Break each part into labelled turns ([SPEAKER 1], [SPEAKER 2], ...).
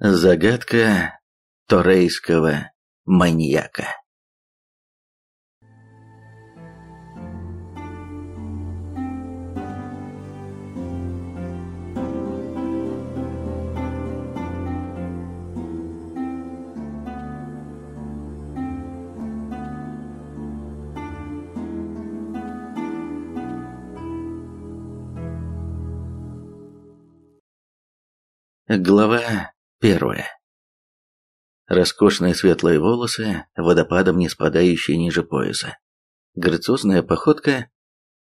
[SPEAKER 1] Загадка торейского маньяка. Глава первая. Роскошные светлые волосы, водопадом не спадающие ниже пояса. Грациозная походка,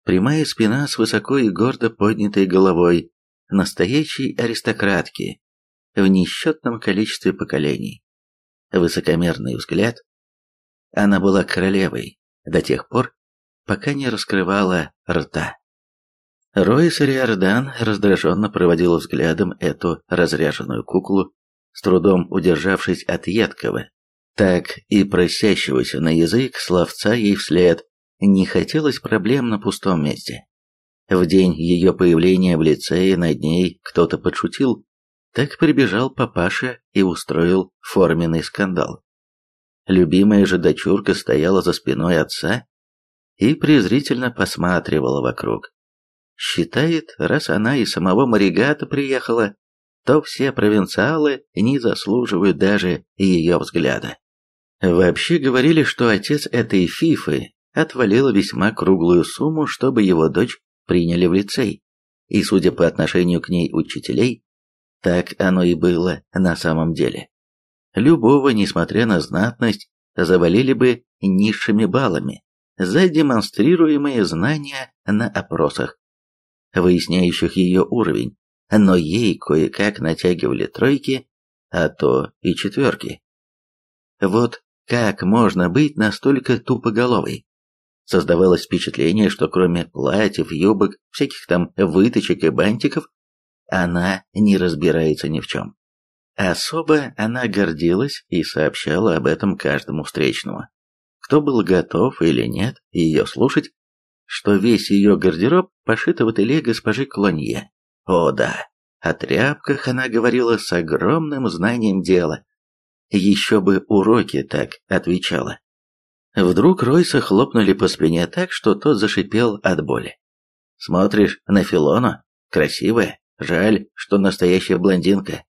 [SPEAKER 1] прямая спина с высоко и гордо поднятой головой, настоящей аристократки в несчетном количестве поколений. Высокомерный взгляд. Она была королевой до тех пор, пока не раскрывала рта. Ройс Риордан раздраженно проводил взглядом эту разряженную куклу, с трудом удержавшись от едкого, так и просящегося на язык словца ей вслед, не хотелось проблем на пустом месте. В день ее появления в лицее над ней кто-то подшутил, так прибежал папаша и устроил форменный скандал. Любимая же дочурка стояла за спиной отца и презрительно посматривала вокруг. Считает, раз она из самого Маригата приехала, то все провинциалы не заслуживают даже ее взгляда. Вообще говорили, что отец этой фифы отвалил весьма круглую сумму, чтобы его дочь приняли в лицей. И судя по отношению к ней учителей, так оно и было на самом деле. Любого, несмотря на знатность, завалили бы низшими баллами за демонстрируемые знания на опросах выясняющих ее уровень, но ей кое-как натягивали тройки, а то и четверки. Вот как можно быть настолько тупоголовой? Создавалось впечатление, что кроме платьев, юбок, всяких там выточек и бантиков, она не разбирается ни в чем. Особо она гордилась и сообщала об этом каждому встречному. Кто был готов или нет ее слушать, что весь ее гардероб пошит в ателье госпожи Клонье. О да, о тряпках она говорила с огромным знанием дела. Еще бы уроки так отвечала. Вдруг Ройса хлопнули по спине так, что тот зашипел от боли. «Смотришь на Филону? Красивая. Жаль, что настоящая блондинка».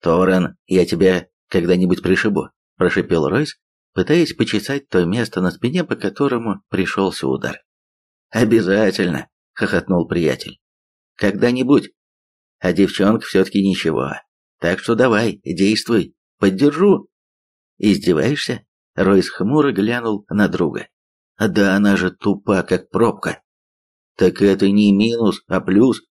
[SPEAKER 1] «Торрен, я тебя когда-нибудь пришибу», – прошипел Ройс, пытаясь почесать то место на спине, по которому пришелся удар. «Обязательно!» — хохотнул приятель. «Когда-нибудь. А девчонка все-таки ничего. Так что давай, действуй, поддержу». «Издеваешься?» — Ройс хмуро глянул на друга. «Да она же тупа, как пробка». «Так это не минус, а плюс.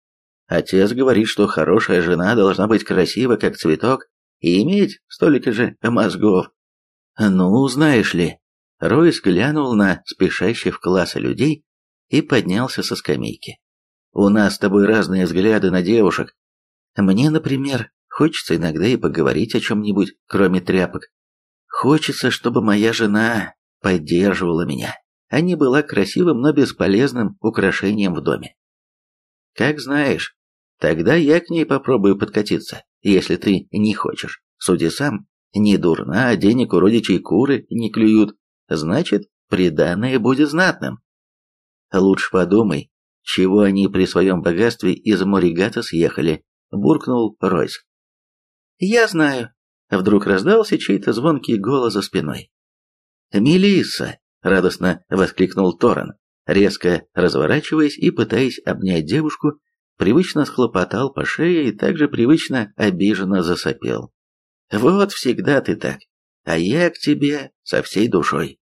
[SPEAKER 1] Отец говорит, что хорошая жена должна быть красива, как цветок, и иметь столько же мозгов». «Ну, знаешь ли...» Ройс глянул на спешащих в классы людей, и поднялся со скамейки. «У нас с тобой разные взгляды на девушек. Мне, например, хочется иногда и поговорить о чем-нибудь, кроме тряпок. Хочется, чтобы моя жена поддерживала меня, а не была красивым, но бесполезным украшением в доме. Как знаешь, тогда я к ней попробую подкатиться, если ты не хочешь. Суди сам, не дурна, а денег у родичей куры не клюют, значит, приданное будет знатным. Лучше подумай, чего они при своем богатстве из Моригата съехали, буркнул Ройс. Я знаю. Вдруг раздался чей-то звонкий голос за спиной. Мелисса! радостно воскликнул Торрен, резко разворачиваясь и пытаясь обнять девушку, привычно схлопотал по шее и также привычно обиженно засопел. «Вот всегда ты так, а я к тебе со всей душой».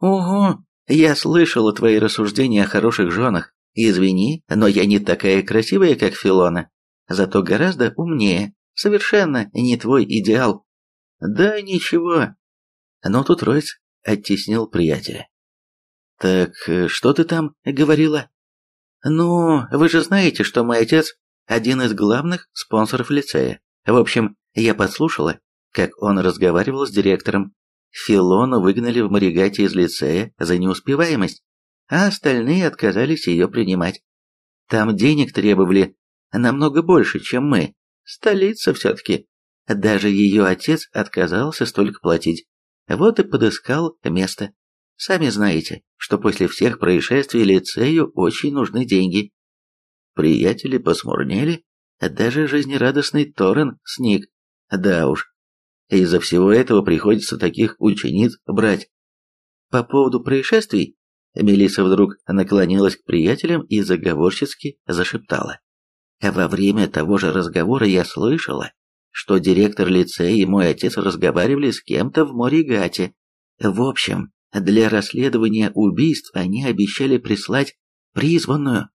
[SPEAKER 1] «Ого, я слышала твои рассуждения о хороших женах. Извини, но я не такая красивая, как Филона. Зато гораздо умнее. Совершенно не твой идеал. Да ничего. Но тут Ройс оттеснил приятеля. Так э, что ты там говорила? Ну, вы же знаете, что мой отец один из главных спонсоров лицея. В общем, я подслушала, как он разговаривал с директором Филону выгнали в Маригате из лицея за неуспеваемость, а остальные отказались ее принимать. Там денег требовали намного больше, чем мы. Столица все-таки. Даже ее отец отказался столько платить. Вот и подыскал место. Сами знаете, что после всех происшествий лицею очень нужны деньги. Приятели посмурнели, даже жизнерадостный Торрен сник. Да уж, из-за всего этого приходится таких учениц брать. По поводу происшествий, Мелиса вдруг наклонилась к приятелям и заговорчески зашептала. Во время того же разговора я слышала, что директор лицея и мой отец разговаривали с кем-то в Моригате. В общем, для расследования убийств они обещали прислать призванную.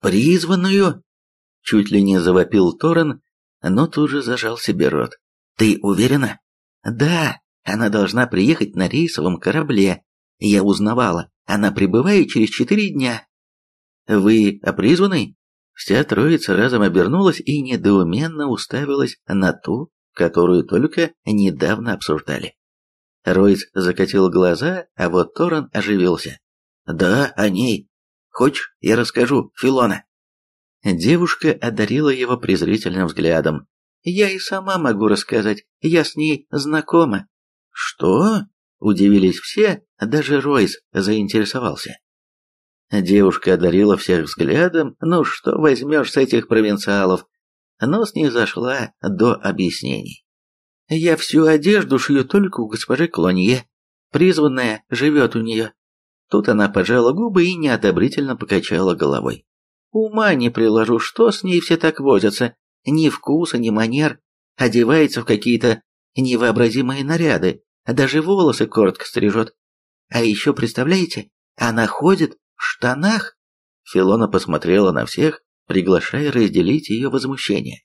[SPEAKER 1] Призванную? Чуть ли не завопил Торрен, но тут же зажал себе рот. Ты уверена? Да, она должна приехать на рейсовом корабле. Я узнавала, она прибывает через четыре дня. Вы о призванной? Вся троица разом обернулась и недоуменно уставилась на ту, которую только недавно обсуждали. Ройс закатил глаза, а вот Торрен оживился. «Да, о ней. Хочешь, я расскажу, Филона?» Девушка одарила его презрительным взглядом. «Я и сама могу рассказать, я с ней знакома». «Что?» – удивились все, даже Ройс заинтересовался. Девушка одарила всех взглядом, ну что возьмешь с этих провинциалов, но снизошла до объяснений. Я всю одежду шью только у госпожи Клонье. Призванная живет у нее. Тут она пожала губы и неодобрительно покачала головой. Ума не приложу, что с ней все так возятся. Ни вкуса, ни манер. Одевается в какие-то невообразимые наряды, а даже волосы коротко стрижет. А еще, представляете, она ходит в штанах. Филона посмотрела на всех, приглашая разделить ее возмущение.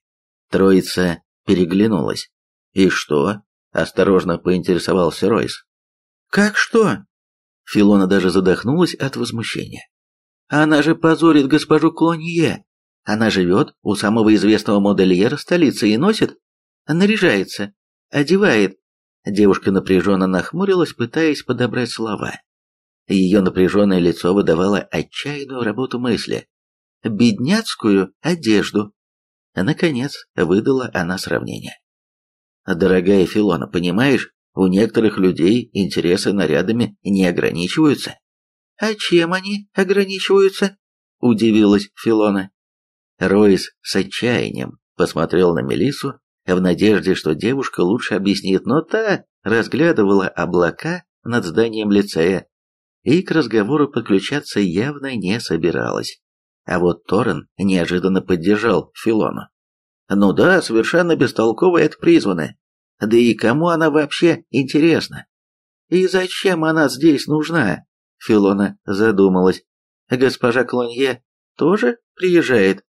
[SPEAKER 1] Троица переглянулась. «И что?» – осторожно поинтересовался Ройс. «Как что?» Филона даже задохнулась от возмущения. «Она же позорит госпожу Клонье. Она живет у самого известного модельера столицы и носит, наряжается, одевает». Девушка напряженно нахмурилась, пытаясь подобрать слова. Ее напряженное лицо выдавало отчаянную работу мысли. «Бедняцкую одежду». Наконец выдала она сравнение. Дорогая Филона, понимаешь, у некоторых людей интересы нарядами не ограничиваются. А чем они ограничиваются? Удивилась Филона. Ройс с отчаянием посмотрел на Мелису в надежде, что девушка лучше объяснит, но та разглядывала облака над зданием лицея и к разговору подключаться явно не собиралась. А вот Торрен неожиданно поддержал Филону. Ну да, совершенно бестолковая это призванная. Да и кому она вообще интересна? И зачем она здесь нужна? Филона задумалась. Госпожа Клонье тоже приезжает?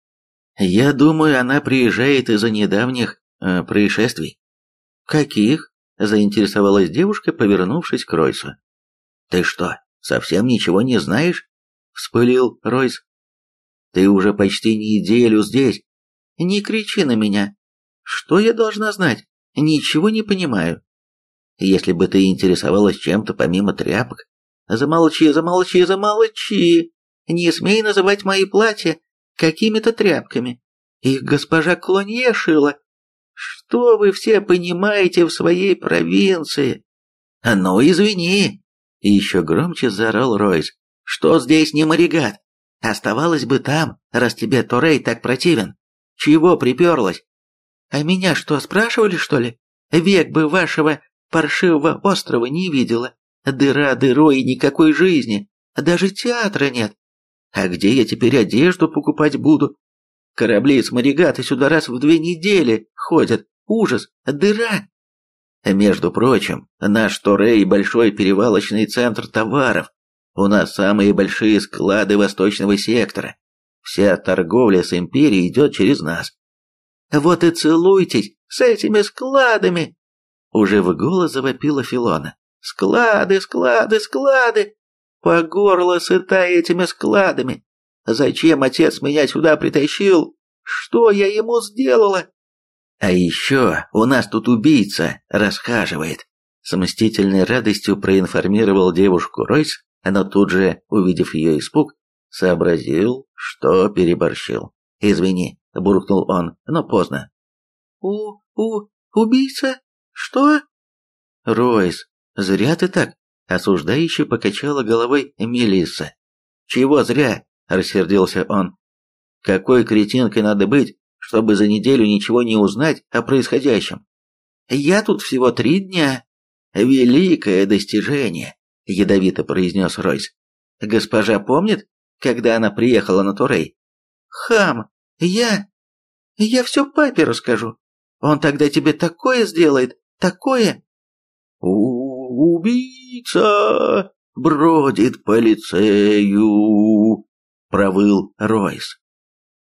[SPEAKER 1] Я думаю, она приезжает из-за недавних э, происшествий. Каких? Заинтересовалась девушка, повернувшись к Ройсу. Ты что, совсем ничего не знаешь? Вспылил Ройс. Ты уже почти неделю здесь, не кричи на меня. Что я должна знать? Ничего не понимаю. Если бы ты интересовалась чем-то помимо тряпок... Замолчи, замолчи, замолчи. Не смей называть мои платья какими-то тряпками. Их госпожа Клонье шила. Что вы все понимаете в своей провинции? Ну, извини. И еще громче заорал Ройс. Что здесь не моригат? Оставалось бы там, раз тебе Торей так противен. Чего приперлась? А меня что, спрашивали, что ли? Век бы вашего паршивого острова не видела. Дыра дырой и никакой жизни. Даже театра нет. А где я теперь одежду покупать буду? Корабли с морегаты сюда раз в две недели ходят. Ужас, дыра. Между прочим, наш Торей – большой перевалочный центр товаров. У нас самые большие склады восточного сектора. Вся торговля с империей идет через нас. Вот и целуйтесь с этими складами!» Уже в голос завопила Филона. «Склады, склады, склады! По горло сыта этими складами! Зачем отец меня сюда притащил? Что я ему сделала?» «А еще у нас тут убийца расхаживает!» С мстительной радостью проинформировал девушку Ройс, но тут же, увидев ее испуг, Сообразил, что переборщил. «Извини», — буркнул он, — «но поздно». «У-у,
[SPEAKER 2] Убийца? Что?»
[SPEAKER 1] «Ройс, зря ты так!» — осуждающе покачала головой Мелисса. «Чего зря?» — рассердился он. «Какой кретинкой надо быть, чтобы за неделю ничего не узнать о происходящем?» «Я тут всего три дня». «Великое достижение!» — ядовито произнес Ройс. «Госпожа помнит, когда она приехала на Турей?»
[SPEAKER 2] «Хам! Я... я все папе расскажу. Он тогда тебе такое сделает, такое!»
[SPEAKER 1] «Убийца бродит по лицею!» — провыл Ройс.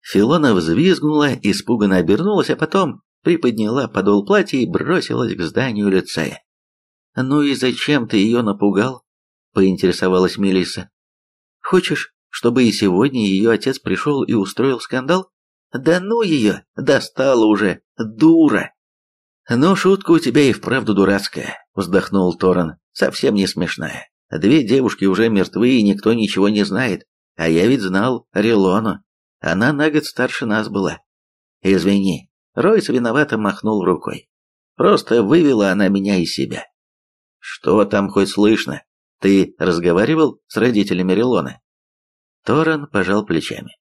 [SPEAKER 1] Филона взвизгнула, испуганно обернулась, а потом приподняла подол платья и бросилась к зданию лицея. «Ну и зачем ты ее напугал?» — поинтересовалась Мелисса. «Хочешь, чтобы и сегодня ее отец пришел и устроил скандал? Да ну ее, достала уже, дура!» «Ну, шутка у тебя и вправду дурацкая», — вздохнул Торан, — «совсем не смешная. Две девушки уже мертвы, и никто ничего не знает. А я ведь знал Релону. Она на год старше нас была. Извини, Ройс виновато махнул рукой. Просто вывела она меня из себя. Что там хоть слышно? Ты разговаривал с родителями Релона? Торан пожал плечами.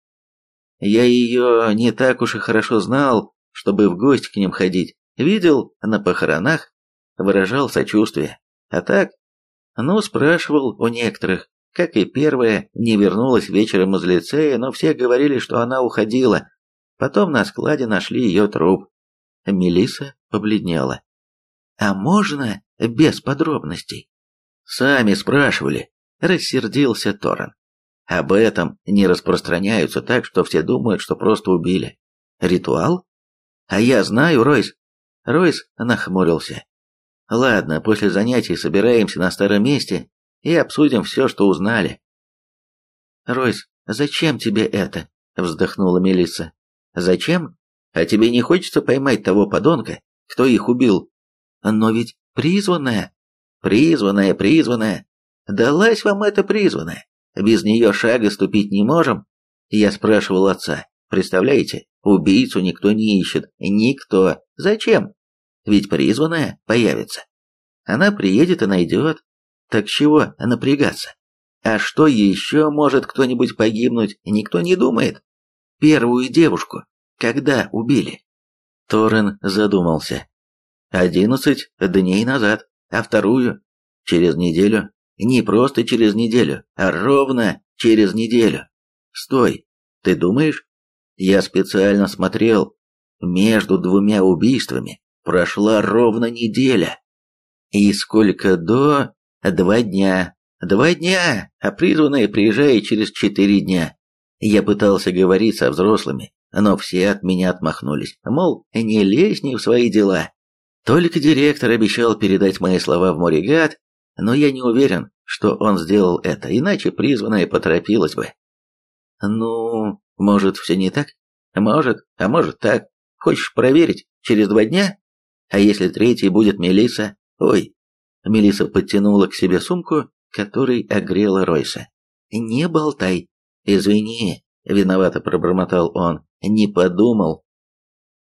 [SPEAKER 1] Я ее не так уж и хорошо знал, чтобы в гости к ним ходить. Видел на похоронах, выражал сочувствие. А так, ну, спрашивал у некоторых, как и первая, не вернулась вечером из лицея, но все говорили, что она уходила. Потом на складе нашли ее труп. Мелиса побледнела. «А можно без подробностей?» «Сами спрашивали», — рассердился Торрен. «Об этом не распространяются так, что все думают, что просто убили. Ритуал? А я знаю, Ройс, Ройс нахмурился. «Ладно, после занятий собираемся на старом месте и обсудим все, что узнали». «Ройс, зачем тебе это?» – вздохнула Мелисса. «Зачем? А тебе не хочется поймать того подонка, кто их убил? Но ведь призванная...» «Призванная, призванная! Далась вам эта призванная! Без нее шага ступить не можем!» Я спрашивал отца. «Представляете, убийцу никто не ищет. Никто. Зачем? ведь призванная появится. Она приедет и найдет. Так чего напрягаться? А что еще может кто-нибудь погибнуть, никто не думает. Первую девушку, когда убили? Торрен задумался. Одиннадцать дней назад, а вторую через неделю. Не просто через неделю, а ровно через неделю. Стой, ты думаешь? Я специально смотрел между двумя убийствами Прошла ровно неделя. И сколько до... Два дня. Два дня, а призванная приезжает через четыре дня. Я пытался говорить со взрослыми, но все от меня отмахнулись. Мол, не лезь не в свои дела. Только директор обещал передать мои слова в Моригат, но я не уверен, что он сделал это, иначе призванная поторопилась бы. Ну, может, все не так? Может, а может так. Хочешь проверить через два дня? А если третий будет Мелиса? Ой. Мелиса подтянула к себе сумку, которой огрела Ройса. Не болтай. Извини, виновато пробормотал он. Не подумал.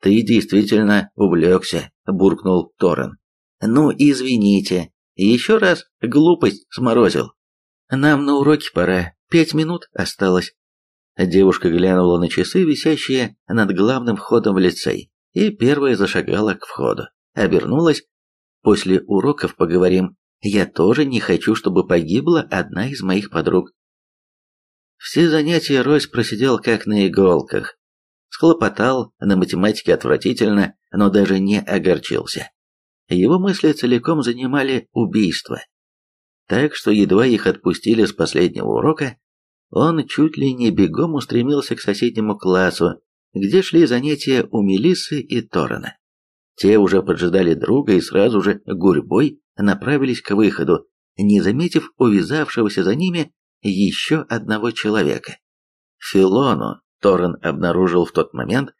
[SPEAKER 1] Ты действительно увлекся, буркнул Торрен. Ну, извините. Еще раз глупость сморозил. Нам на уроке пора. Пять минут осталось. Девушка глянула на часы, висящие над главным входом в лицей и первая зашагала к входу. Обернулась. «После уроков поговорим. Я тоже не хочу, чтобы погибла одна из моих подруг». Все занятия Ройс просидел как на иголках. Схлопотал, на математике отвратительно, но даже не огорчился. Его мысли целиком занимали убийство. Так что едва их отпустили с последнего урока, он чуть ли не бегом устремился к соседнему классу, где шли занятия у Мелиссы и Торрена. Те уже поджидали друга и сразу же гурьбой направились к выходу, не заметив увязавшегося за ними еще одного человека. Филону Торрен обнаружил в тот момент,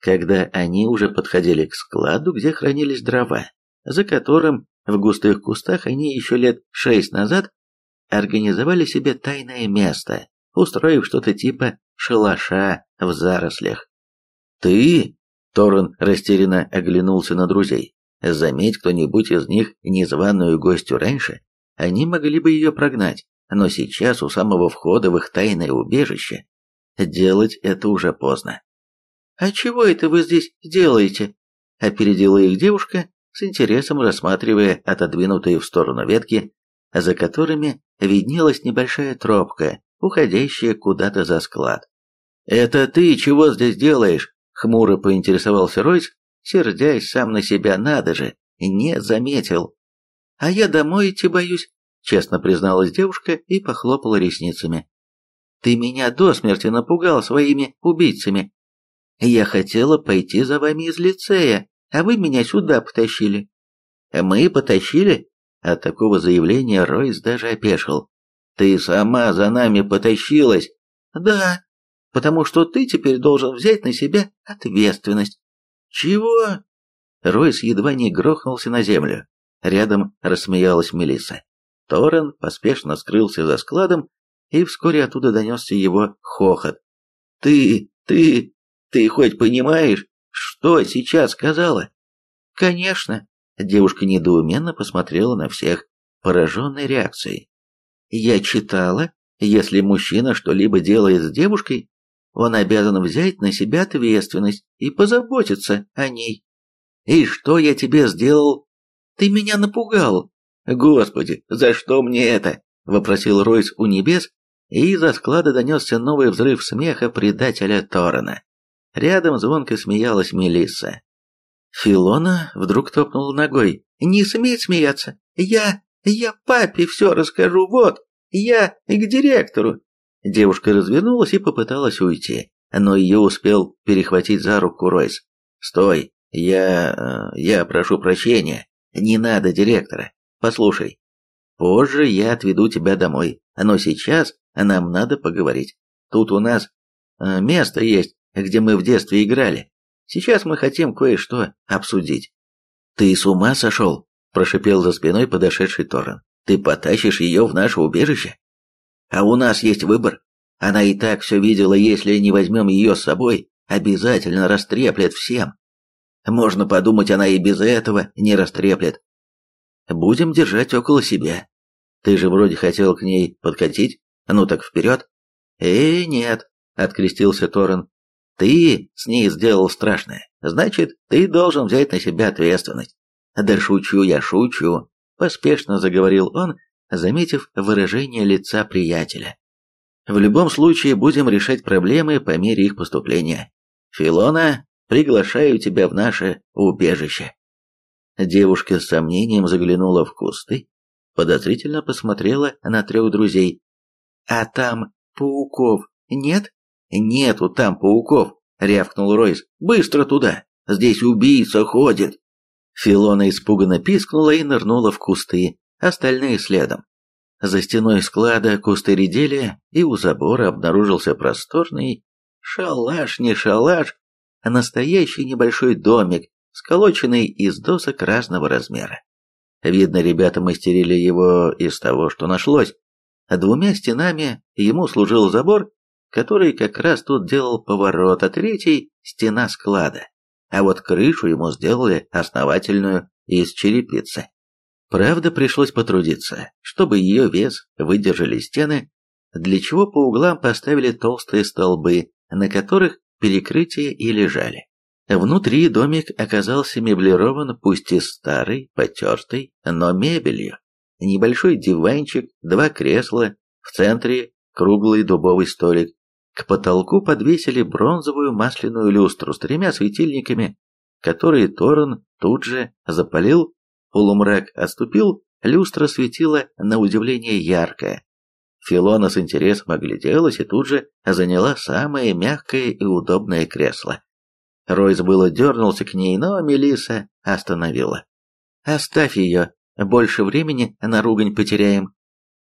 [SPEAKER 1] когда они уже подходили к складу, где хранились дрова, за которым в густых кустах они еще лет шесть назад организовали себе тайное место, устроив что-то типа шалаша в зарослях. «Ты?» Торрен растерянно оглянулся на друзей. Заметь кто-нибудь из них незваную гостю раньше, они могли бы ее прогнать, но сейчас у самого входа в их тайное убежище делать это уже поздно.
[SPEAKER 2] «А чего это вы здесь делаете?» – опередила их девушка, с интересом рассматривая отодвинутые в сторону ветки, за которыми виднелась небольшая тропка, уходящая куда-то за склад.
[SPEAKER 1] «Это ты чего здесь делаешь?» – хмуро поинтересовался Ройс, сердясь сам на себя, надо же, не заметил.
[SPEAKER 2] «А я домой идти боюсь», – честно призналась девушка и похлопала ресницами. «Ты меня до смерти напугал своими убийцами. Я хотела пойти за вами из лицея, а вы меня сюда потащили».
[SPEAKER 1] «Мы потащили?» От такого заявления Ройс даже опешил. «Ты сама за нами потащилась?»
[SPEAKER 2] «Да, потому что ты теперь должен взять на себя ответственность».
[SPEAKER 1] «Чего?» Ройс едва не грохнулся на землю. Рядом рассмеялась Мелисса. Торрен поспешно скрылся за складом, и вскоре оттуда донесся его хохот. «Ты, ты, ты хоть понимаешь, что сейчас сказала?»
[SPEAKER 2] «Конечно», — девушка недоуменно посмотрела на всех, пораженной реакцией. «Я читала, если мужчина что-либо делает с девушкой, он обязан взять на себя ответственность и позаботиться о ней. И что я тебе сделал? Ты меня напугал. Господи, за что мне это? Вопросил Ройс у небес, и из-за склада донесся новый взрыв смеха предателя Торрена. Рядом звонко смеялась Мелисса. Филона вдруг топнула ногой. «Не смей смеяться! Я... я папе все расскажу, вот! Я к директору! Девушка развернулась и попыталась уйти, но ее успел перехватить за руку Ройс. «Стой! Я... Э, я прошу прощения. Не надо директора. Послушай, позже я отведу тебя домой, но сейчас нам надо поговорить. Тут у нас э, место есть, где мы в детстве играли. Сейчас мы хотим кое-что обсудить». «Ты с ума сошел?» – прошипел за спиной подошедший Торрен. «Ты потащишь ее в наше убежище?» А у нас есть выбор. Она и так все видела, если не возьмем ее с собой, обязательно растреплет всем. Можно подумать, она и без этого не растреплет. Будем держать около себя. Ты же вроде хотел к ней подкатить. Ну так вперед. Э, нет, открестился Торрен. Ты с ней сделал страшное. Значит, ты должен взять на себя ответственность. Да шучу я, шучу, поспешно заговорил он, заметив выражение лица приятеля. В любом случае будем решать проблемы по мере их поступления. Филона, приглашаю тебя в наше убежище. Девушка с сомнением заглянула в кусты, подозрительно посмотрела на трех друзей. «А там пауков нет?» «Нету там пауков», — рявкнул Ройс. «Быстро туда! Здесь убийца ходит!» Филона испуганно пискнула и нырнула в кусты, остальные следом. За стеной склада кусты редели, и у забора обнаружился просторный шалаш, не шалаш, а настоящий небольшой домик, сколоченный из досок разного размера. Видно, ребята мастерили его из того, что нашлось. Двумя стенами ему служил забор, который как раз тут делал поворот, а третий – стена склада. А вот крышу ему сделали основательную из черепицы. Правда, пришлось потрудиться, чтобы ее вес выдержали стены, для чего по углам поставили толстые столбы, на которых перекрытия и лежали. Внутри домик оказался меблирован пусть и старой, потертой, но мебелью. Небольшой диванчик, два кресла, в центре круглый дубовый столик. К потолку подвесили бронзовую масляную люстру с тремя светильниками, которые Торрен тут же запалил Полумрак отступил, люстра светила на удивление ярко. Филона с интересом огляделась и тут же заняла самое мягкое и удобное кресло. Ройс было дернулся к ней, но Мелиса остановила. «Оставь ее, больше времени на ругань потеряем».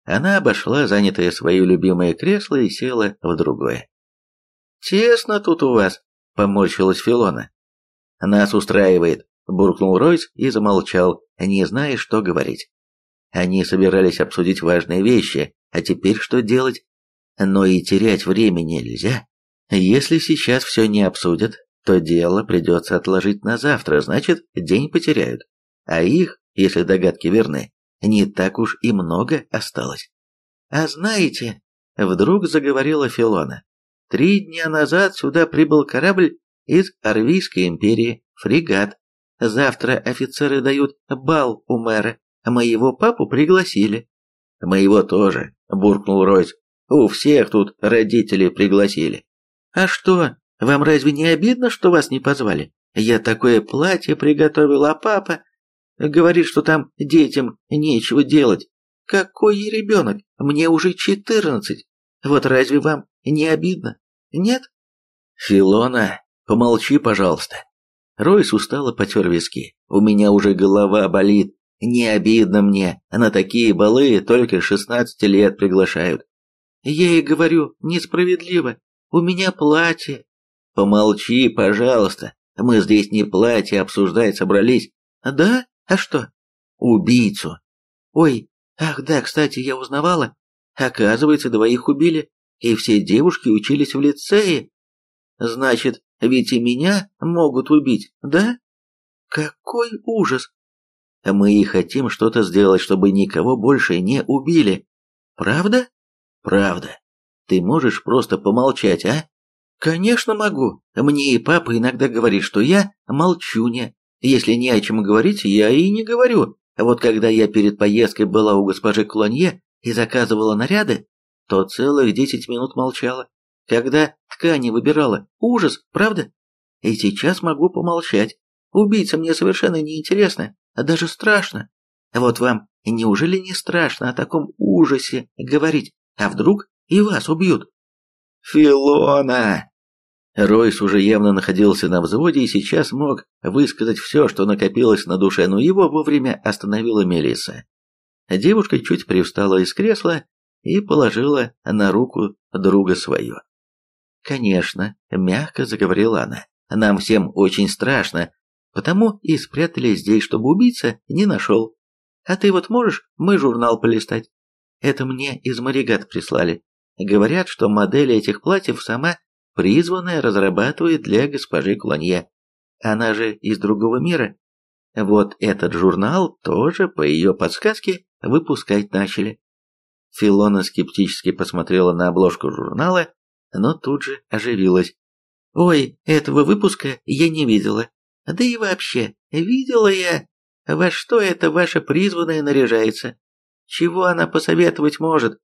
[SPEAKER 2] Она обошла занятое свое любимое кресло и села в другое. «Тесно тут у вас», — поморщилась Филона. «Нас устраивает», — буркнул Ройс и замолчал, не зная, что говорить. Они собирались обсудить важные вещи, а теперь что делать? Но и терять времени нельзя. Если сейчас все не обсудят,
[SPEAKER 1] то дело придется отложить на завтра, значит, день потеряют. А их, если догадки верны, не так уж и много осталось. А знаете, вдруг заговорила Филона, три дня назад сюда прибыл корабль из Арвийской империи, фрегат. Завтра офицеры дают бал у мэра, моего папу пригласили. Моего тоже, буркнул Ройс. У всех тут родители пригласили. А что, вам разве не обидно, что вас не позвали? Я такое платье приготовил, а папа говорит, что там детям нечего делать. Какой я ребенок? Мне уже четырнадцать. Вот разве вам не обидно? Нет?
[SPEAKER 2] Филона, помолчи, пожалуйста. Ройс устало потер виски. У меня уже голова болит. Не обидно мне. На такие балы только шестнадцати лет приглашают.
[SPEAKER 1] Я и говорю, несправедливо. У меня платье.
[SPEAKER 2] Помолчи, пожалуйста. Мы здесь не платье обсуждать собрались.
[SPEAKER 1] Да? А что?
[SPEAKER 2] Убийцу.
[SPEAKER 1] Ой, ах да, кстати, я узнавала. Оказывается, двоих убили, и все девушки учились в лицее. Значит, ведь и меня могут убить, да? Какой ужас!
[SPEAKER 2] Мы и хотим что-то сделать, чтобы никого больше не убили.
[SPEAKER 1] Правда?
[SPEAKER 2] Правда. Ты можешь просто помолчать, а?
[SPEAKER 1] Конечно могу. Мне и папа иногда говорит, что я молчуня. Если не о чем говорить, я и не говорю. Вот когда я перед поездкой была у госпожи Клонье и заказывала наряды, то целых десять минут молчала. Когда ткани выбирала, ужас, правда? И сейчас могу помолчать. Убийца мне совершенно не интересно, а даже страшно. Вот вам неужели не страшно о таком ужасе говорить? А вдруг и вас убьют?
[SPEAKER 2] Филона! Ройс уже явно находился на взводе и сейчас мог высказать все, что накопилось на душе, но его вовремя остановила Мелисса. Девушка чуть привстала из кресла и положила на руку друга свою. «Конечно», — мягко заговорила она, — «нам всем очень страшно, потому и спрятали здесь, чтобы убийца не нашел. А ты вот можешь мой журнал полистать? Это мне из Маригат прислали. Говорят, что модели этих платьев сама призванная разрабатывает для госпожи Клонье. Она же из другого мира. Вот этот журнал тоже, по ее подсказке, выпускать начали. Филона скептически посмотрела на обложку журнала, но тут же оживилась. «Ой, этого выпуска я не видела. Да и вообще, видела я, во что это ваша призванная наряжается. Чего она посоветовать может?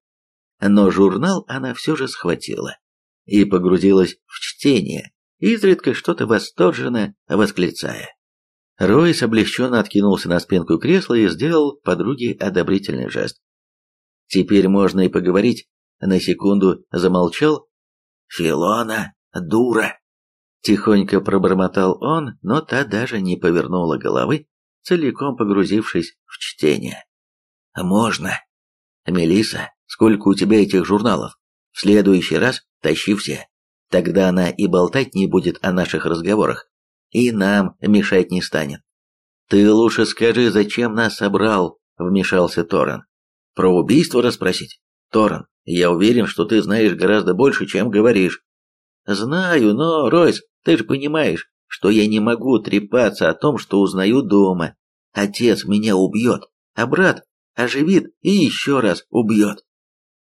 [SPEAKER 2] Но журнал она все же схватила и погрузилась в чтение, изредка что-то восторженно восклицая. Ройс облегченно откинулся на спинку кресла и сделал подруге одобрительный жест. «Теперь можно и поговорить», на секунду замолчал. «Филона, дура!» Тихонько пробормотал он, но та даже не повернула головы, целиком погрузившись в чтение. «Можно. Мелиса, сколько у тебя этих журналов? В следующий раз тащи все. Тогда она и болтать не будет о наших разговорах, и нам мешать не станет. Ты лучше скажи, зачем нас собрал, вмешался Торрен. Про убийство расспросить? Торрен, я уверен, что ты знаешь гораздо больше, чем говоришь. Знаю, но, Ройс, ты же понимаешь, что я не могу трепаться о том, что узнаю дома. Отец меня убьет, а брат оживит и еще раз убьет.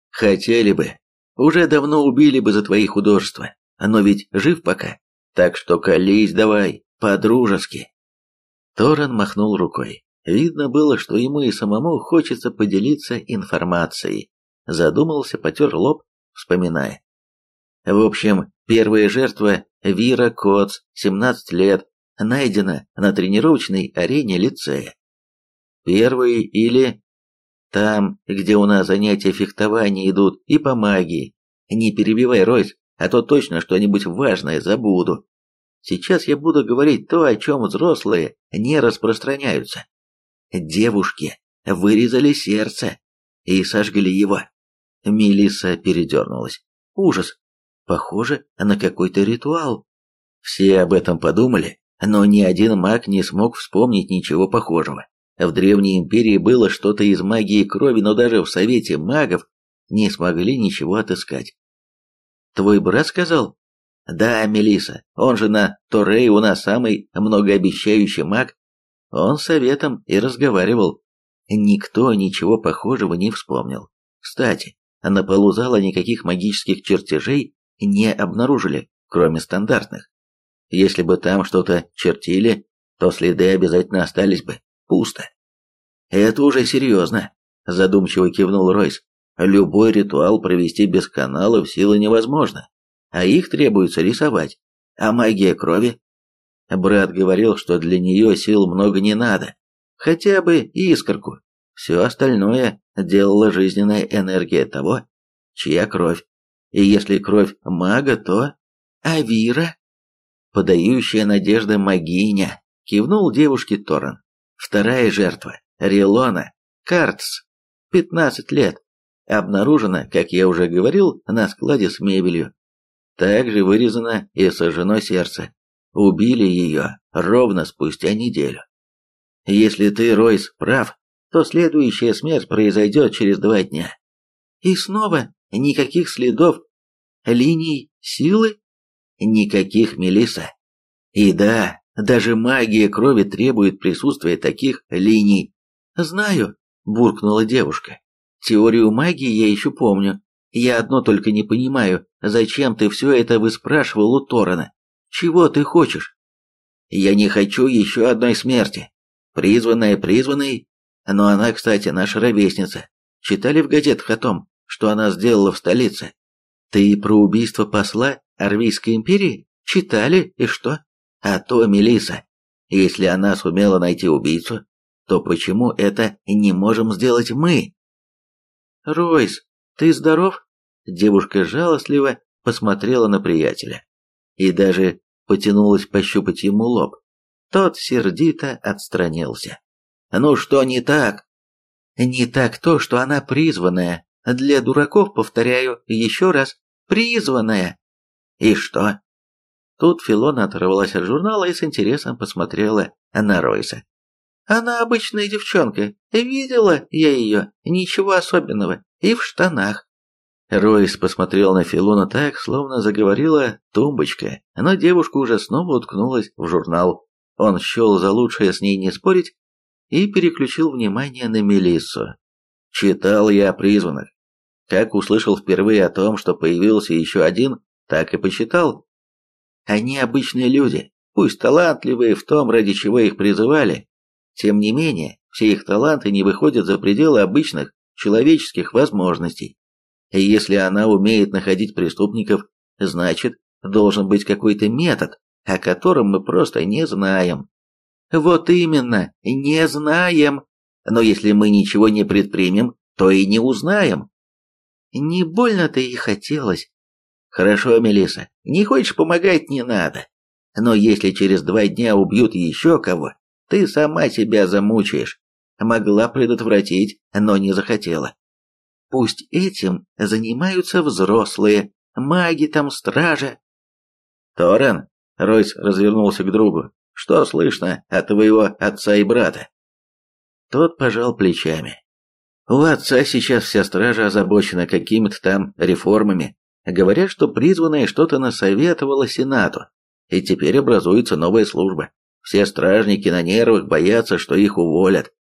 [SPEAKER 2] Хотели бы, уже давно убили бы за твои художества, но ведь жив пока, так что колись давай, по-дружески. Торан махнул рукой. Видно было, что ему и самому хочется поделиться информацией. Задумался, потер лоб, вспоминая. В общем, первая жертва Вира Коц, 17 лет, найдена на тренировочной арене лицея. Первый или там, где у нас занятия фехтования идут и по магии. Не перебивай, Ройс, а то точно что-нибудь важное забуду. Сейчас я буду говорить то, о чем взрослые не распространяются. Девушки вырезали сердце и сожгли его. Мелисса передернулась. Ужас. Похоже на какой-то ритуал. Все об этом подумали, но ни один маг не смог вспомнить ничего похожего. В Древней Империи было что-то из магии крови, но даже в Совете магов не смогли ничего отыскать. «Твой брат сказал?» Да, Мелиса, он же на Торрей у нас самый многообещающий маг. Он советом и разговаривал. Никто ничего похожего не вспомнил. Кстати, на полу зала никаких магических чертежей не обнаружили, кроме стандартных. Если бы там что-то чертили, то следы обязательно остались бы. Пусто. Это уже серьезно, задумчиво кивнул Ройс. Любой ритуал провести без каналов силы невозможно, а их требуется рисовать. А магия крови? Брат говорил, что для нее сил много не надо. Хотя бы искорку. Все остальное делала жизненная энергия того, чья кровь. И если кровь мага, то... А Вира? Подающая надежды магиня, кивнул девушке Торрен. Вторая жертва, Релона, Картс, 15 лет. Обнаружена, как я уже говорил, на складе с мебелью. Также вырезано и сожжено сердце. Убили ее ровно спустя неделю. Если ты, Ройс, прав, то следующая смерть произойдет через два дня. И снова никаких следов линий силы? Никаких, Мелиса. И да, даже магия крови требует присутствия таких линий. Знаю, буркнула девушка. Теорию магии я еще помню. Я одно только не понимаю, зачем ты все это выспрашивал у Торана? Чего ты хочешь? Я не хочу еще одной смерти. Призванная призванной, но она, кстати, наша ровесница. Читали в газетах о том, что она сделала в столице? Ты про убийство посла Арвийской империи? Читали, и что? А то, Мелиса, если она сумела найти убийцу, то почему это не можем сделать мы? Ройс, ты здоров? Девушка жалостливо посмотрела на приятеля и даже потянулась пощупать ему лоб. Тот сердито отстранился. «Ну что не так?» «Не так то, что она призванная. Для дураков, повторяю, еще раз, призванная». «И что?» Тут Филона оторвалась от журнала и с интересом посмотрела на Ройса. «Она обычная девчонка. Видела я ее. Ничего особенного. И в штанах». Ройс посмотрел на Филона так, словно заговорила тумбочка, но девушка уже снова уткнулась в журнал. Он счел за лучшее с ней не спорить и переключил внимание на Мелиссу. «Читал я о призванных. Как услышал впервые о том, что появился еще один, так и почитал. Они обычные люди, пусть талантливые в том, ради чего их призывали. Тем не менее, все их таланты не выходят за пределы обычных человеческих возможностей. И если она умеет находить преступников, значит, должен быть какой-то метод, о котором мы просто не знаем. Вот именно, не знаем. Но если мы ничего не предпримем, то и не узнаем. Не больно-то и хотелось, Хорошо, Мелиса, не хочешь помогать, не надо. Но если через два дня убьют еще кого, ты сама себя замучаешь. Могла предотвратить, но не захотела. Пусть этим занимаются взрослые, маги там, стража. Торрен, Ройс развернулся к другу, что слышно от твоего отца и брата? Тот пожал плечами. У отца сейчас вся стража озабочена какими-то там реформами. Говорят, что призванная что-то насоветовала Сенату, и теперь образуется новая служба. Все стражники на нервах боятся, что их уволят.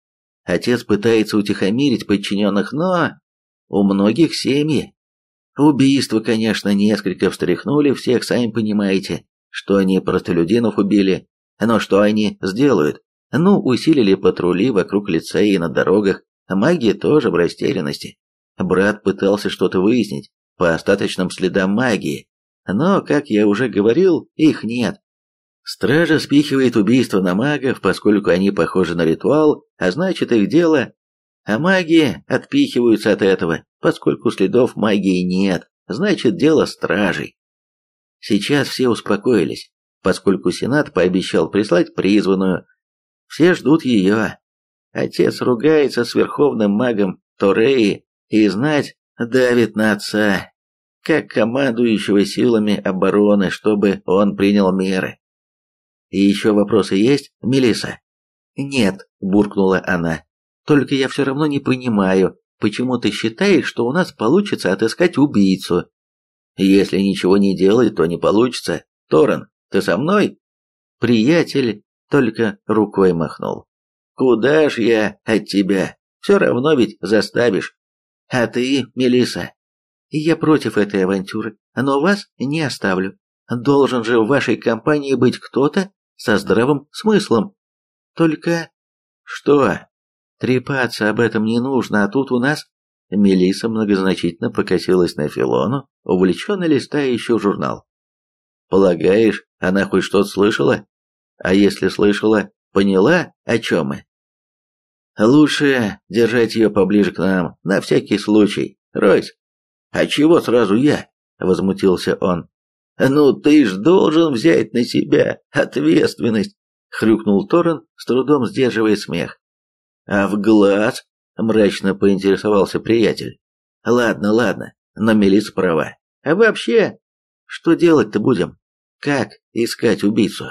[SPEAKER 2] Отец пытается утихомирить подчиненных, но у многих семьи. Убийства, конечно, несколько встряхнули всех, сами понимаете, что они простолюдинов убили. Но что они сделают? Ну, усилили патрули вокруг лицея и на дорогах, магия тоже в растерянности. Брат пытался что-то выяснить, по остаточным следам магии, но, как я уже говорил, их нет. Стража спихивает убийство на магов, поскольку они похожи на ритуал, а значит их дело, а маги отпихиваются от этого, поскольку следов магии нет, значит дело стражей. Сейчас все успокоились, поскольку Сенат пообещал прислать призванную. Все ждут ее. Отец ругается с верховным магом Тореи и знать давит на отца, как командующего силами обороны, чтобы он принял меры. И еще вопросы есть, Мелиса? Нет, буркнула она. Только я все равно не понимаю, почему ты считаешь, что у нас получится отыскать убийцу? Если ничего не делать, то не получится. Торрен, ты со мной?» Приятель только рукой махнул. «Куда ж я от тебя? Все равно ведь заставишь. А ты, Мелиса, я против этой авантюры, но вас не оставлю. Должен же в вашей компании быть кто-то со здравым смыслом. Только... Что? Трепаться об этом не нужно, а тут у нас... Мелиса многозначительно покосилась на Филону, увлеченно листая еще журнал. «Полагаешь, она хоть что-то слышала? А если слышала, поняла, о чем мы?» «Лучше держать ее поближе к нам, на всякий случай. Ройс, «А чего сразу я?» – возмутился он. «Ну ты ж должен взять на себя ответственность!» – хрюкнул Торрен, с трудом сдерживая смех. «А в глаз?» – мрачно поинтересовался приятель. «Ладно, ладно, но Мелис права. А вообще, что делать-то будем? Как искать убийцу?»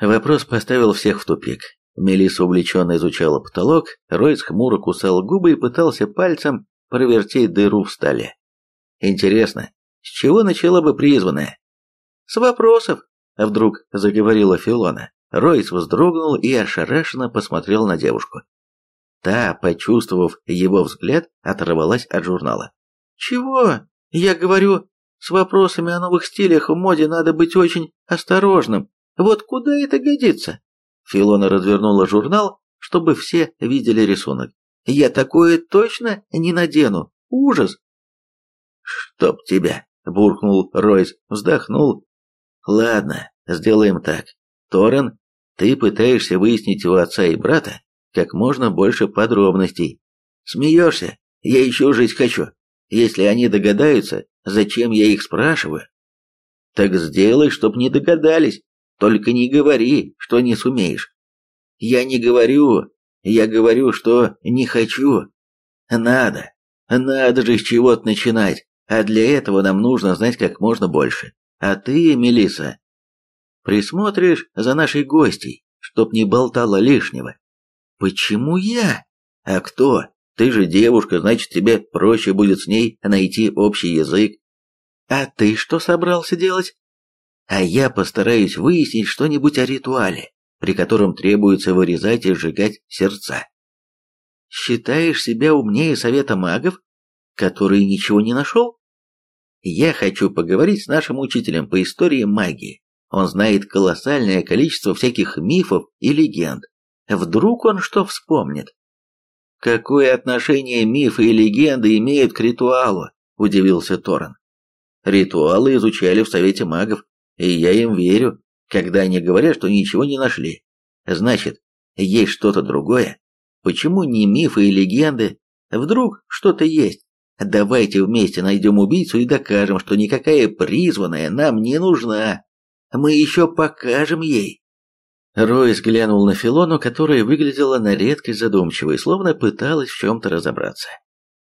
[SPEAKER 2] Вопрос поставил всех в тупик. Мелисса увлеченно изучала потолок, Ройс хмуро кусал губы и пытался пальцем провертеть дыру в столе. Интересно, с чего начала бы призванная? С вопросов, вдруг заговорила Филона. Ройс вздрогнул и ошарашенно посмотрел на девушку. Та, почувствовав его взгляд, оторвалась от журнала. «Чего? Я говорю, с вопросами о новых стилях в моде надо быть очень осторожным. Вот куда это годится?» Филона развернула журнал, чтобы все видели рисунок. «Я такое точно не надену. Ужас! «Чтоб тебя!» – буркнул Ройс, вздохнул. «Ладно, сделаем так. Торрен, ты пытаешься выяснить у отца и брата как можно больше подробностей. Смеешься? Я еще жить хочу. Если они догадаются, зачем я их спрашиваю? Так сделай, чтоб не догадались. Только не говори, что не сумеешь. Я не говорю, я говорю, что не хочу. Надо, надо же с чего-то начинать. А для этого нам нужно знать как можно больше. А ты, Мелиса, присмотришь за нашей гостьей, чтоб не болтала лишнего. Почему я? А кто? Ты же девушка, значит, тебе проще будет с ней найти общий язык. А ты что собрался делать? А я постараюсь выяснить что-нибудь о ритуале, при котором требуется вырезать и сжигать сердца. Считаешь себя умнее совета магов, который ничего не нашел? Я хочу поговорить с нашим учителем по истории магии. Он знает колоссальное количество всяких мифов и легенд. Вдруг он что вспомнит? Какое отношение мифы и легенды имеют к ритуалу? Удивился Торрен. Ритуалы изучали в Совете магов, и я им верю, когда они говорят, что ничего не нашли. Значит, есть что-то другое. Почему не мифы и легенды? Вдруг что-то есть? Давайте вместе найдем убийцу и докажем, что никакая призванная нам не нужна. Мы еще покажем ей. Ройс глянул на Филону, которая выглядела на редкость задумчивой, словно пыталась в чем-то разобраться.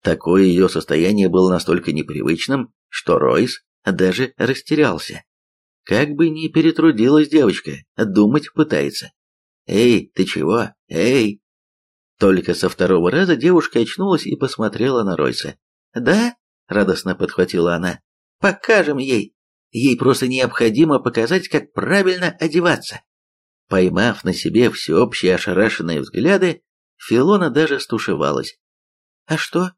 [SPEAKER 2] Такое ее состояние было настолько непривычным, что Ройс даже растерялся. Как бы ни перетрудилась девочка, думать пытается. «Эй, ты чего? Эй!» Только со второго раза девушка очнулась и посмотрела на Ройса. «Да?» – радостно подхватила она. «Покажем ей. Ей просто необходимо показать, как правильно одеваться». Поймав на себе всеобщие ошарашенные взгляды, Филона даже стушевалась. «А что?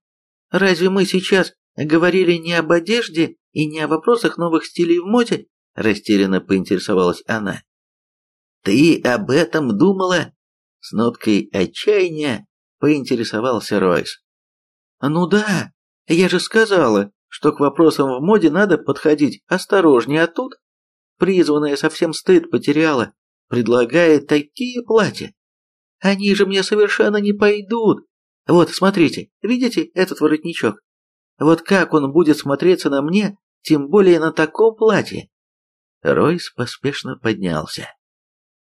[SPEAKER 2] Разве мы сейчас говорили не об одежде и не о вопросах новых стилей в моде?» – растерянно поинтересовалась она. «Ты об этом думала?» С ноткой отчаяния поинтересовался Ройс. «Ну да, я же сказала, что к вопросам в моде надо подходить осторожнее, а тут призванная совсем стыд потеряла, предлагает такие платья. Они же мне совершенно не пойдут. Вот, смотрите, видите этот воротничок? Вот как он будет смотреться на мне, тем более на таком платье. Ройс поспешно поднялся.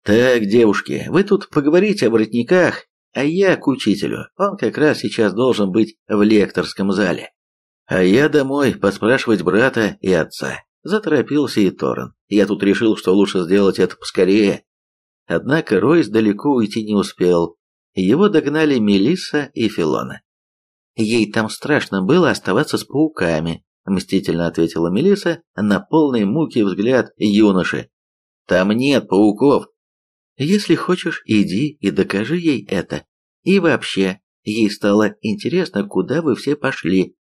[SPEAKER 2] «Так, девушки, вы тут поговорите о воротниках а я к учителю. Он как раз сейчас должен быть в лекторском зале. А я домой поспрашивать брата и отца. Заторопился и Торрен. Я тут решил, что лучше сделать это поскорее. Однако Ройс далеко уйти не успел. Его догнали Мелисса и Филона. Ей там страшно было оставаться с пауками,
[SPEAKER 1] мстительно ответила Мелиса на полный муки взгляд юноши. Там нет пауков. Если хочешь, иди и докажи ей это. И вообще, ей стало интересно, куда вы все пошли.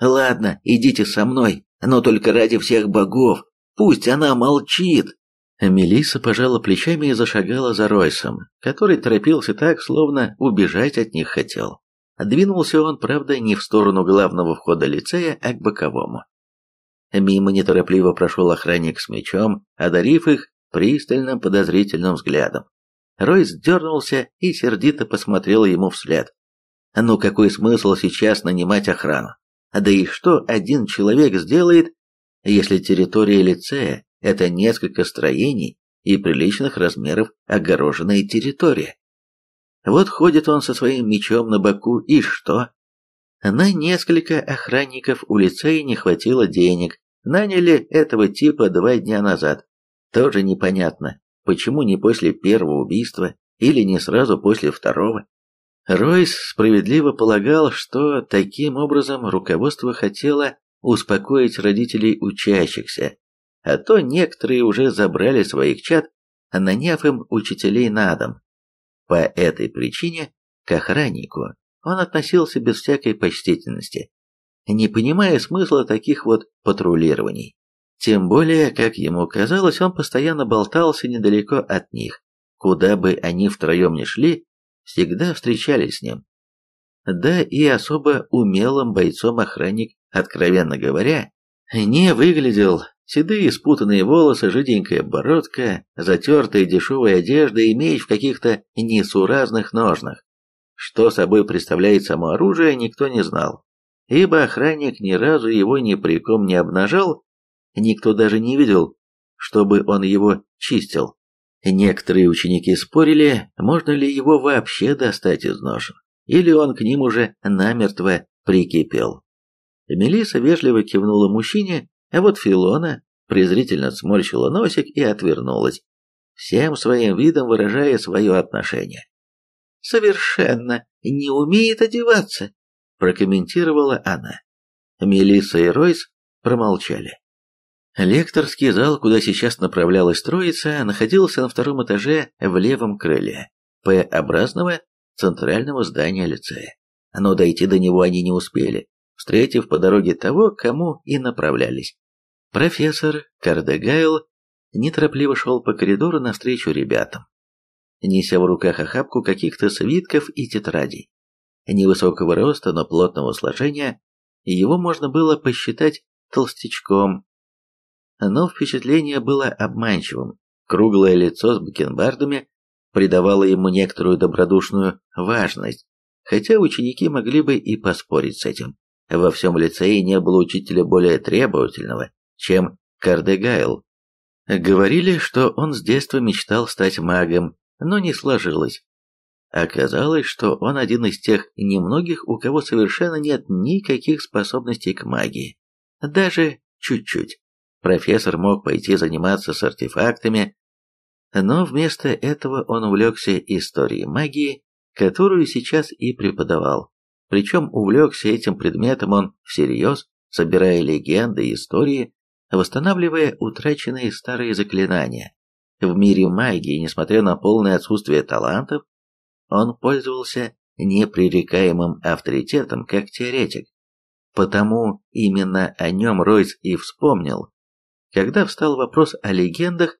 [SPEAKER 1] Ладно, идите со мной, но только ради всех богов. Пусть она молчит. Мелисса пожала плечами и зашагала за Ройсом, который торопился так, словно убежать от них хотел. Двинулся он, правда, не в сторону главного входа лицея, а к боковому. Мимо неторопливо прошел охранник с мечом, одарив их пристальным подозрительным взглядом. Ройс дернулся и сердито посмотрел ему вслед. Ну какой смысл сейчас нанимать охрану? Да и что один человек сделает, если территория лицея – это несколько строений и приличных размеров огороженная территория? Вот ходит он со своим мечом на боку, и что? На несколько охранников у лицея не хватило денег, наняли этого типа два дня назад. Тоже непонятно, почему не после первого убийства или не сразу после второго. Ройс справедливо полагал, что таким образом руководство хотело успокоить родителей учащихся, а то некоторые уже забрали своих чад, наняв им учителей на дом. По этой причине к охраннику он относился без всякой почтительности, не понимая смысла таких вот патрулирований. Тем более, как ему казалось, он постоянно болтался недалеко от них. Куда бы они втроем ни шли, всегда встречались с ним. Да и особо умелым бойцом охранник, откровенно говоря, не выглядел. Седые спутанные волосы, жиденькая бородка, затертая дешевая одежда и меч в каких-то несуразных ножнах. Что собой представляет само оружие, никто не знал, ибо охранник ни разу его ни при ком не обнажал, никто даже не видел, чтобы он его чистил. Некоторые ученики спорили, можно ли его вообще достать из ножен, или он к ним уже намертво прикипел. Мелиса вежливо кивнула мужчине, а вот Филона презрительно сморщила носик и отвернулась, всем своим видом выражая свое отношение. «Совершенно не умеет одеваться», – прокомментировала она. Мелисса и Ройс промолчали. Лекторский зал, куда сейчас направлялась троица, находился на втором этаже в левом крыле П-образного центрального здания лицея. Но дойти до него они не успели, встретив по дороге того, к кому и направлялись. Профессор Кардегайл неторопливо шел по коридору навстречу ребятам, неся в руках охапку каких-то свитков и тетрадей. Невысокого роста, но плотного сложения, его можно было посчитать толстячком, но впечатление было обманчивым. Круглое лицо с бакенбардами придавало ему некоторую добродушную важность, хотя ученики могли бы и поспорить с этим. Во всем лицее не было учителя более требовательного, чем Кардегайл. Говорили, что он с детства мечтал стать магом, но не сложилось. Оказалось, что он один из тех немногих, у кого совершенно нет никаких способностей к магии. Даже чуть-чуть профессор мог пойти заниматься с артефактами, но вместо этого он увлекся историей магии, которую сейчас и преподавал. Причем увлекся этим предметом он всерьез, собирая легенды и истории, восстанавливая утраченные старые заклинания. В мире магии, несмотря на полное отсутствие талантов, он пользовался непререкаемым авторитетом как теоретик. Потому именно о нем Ройс и вспомнил, когда встал вопрос о легендах,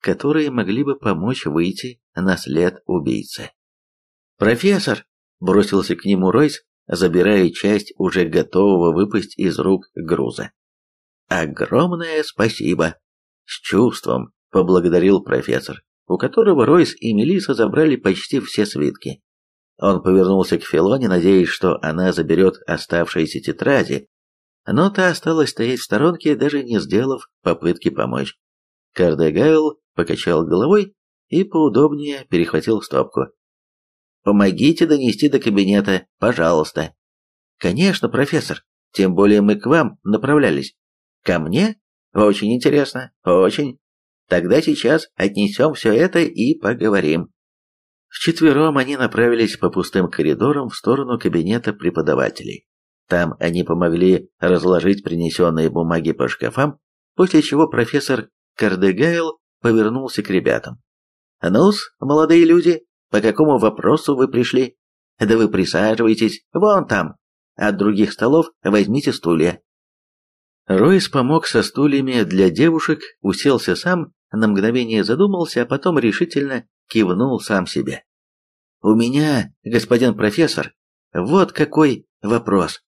[SPEAKER 1] которые могли бы помочь выйти на след убийцы. «Профессор!» – бросился к нему Ройс, забирая часть уже готового выпасть из рук груза. «Огромное спасибо!» – с чувством поблагодарил профессор, у которого Ройс и Мелиса забрали почти все свитки. Он повернулся к Филоне, надеясь, что она заберет оставшиеся тетради, но та осталась стоять в сторонке, даже не сделав попытки помочь. Кардегайл покачал головой и поудобнее перехватил стопку. «Помогите донести до кабинета, пожалуйста». «Конечно, профессор, тем более мы к вам направлялись». «Ко мне? Очень интересно, очень. Тогда сейчас отнесем все это и поговорим». Вчетвером они направились по пустым коридорам в сторону кабинета преподавателей. Там они помогли разложить принесенные бумаги по шкафам, после чего профессор Кардегайл повернулся к ребятам. «Ну-с, молодые люди, по какому вопросу вы пришли? Да вы присаживайтесь, вон там. От других столов возьмите стулья». Ройс помог со стульями для девушек, уселся сам, на мгновение задумался, а потом решительно кивнул сам себе. «У меня, господин профессор, вот какой вопрос.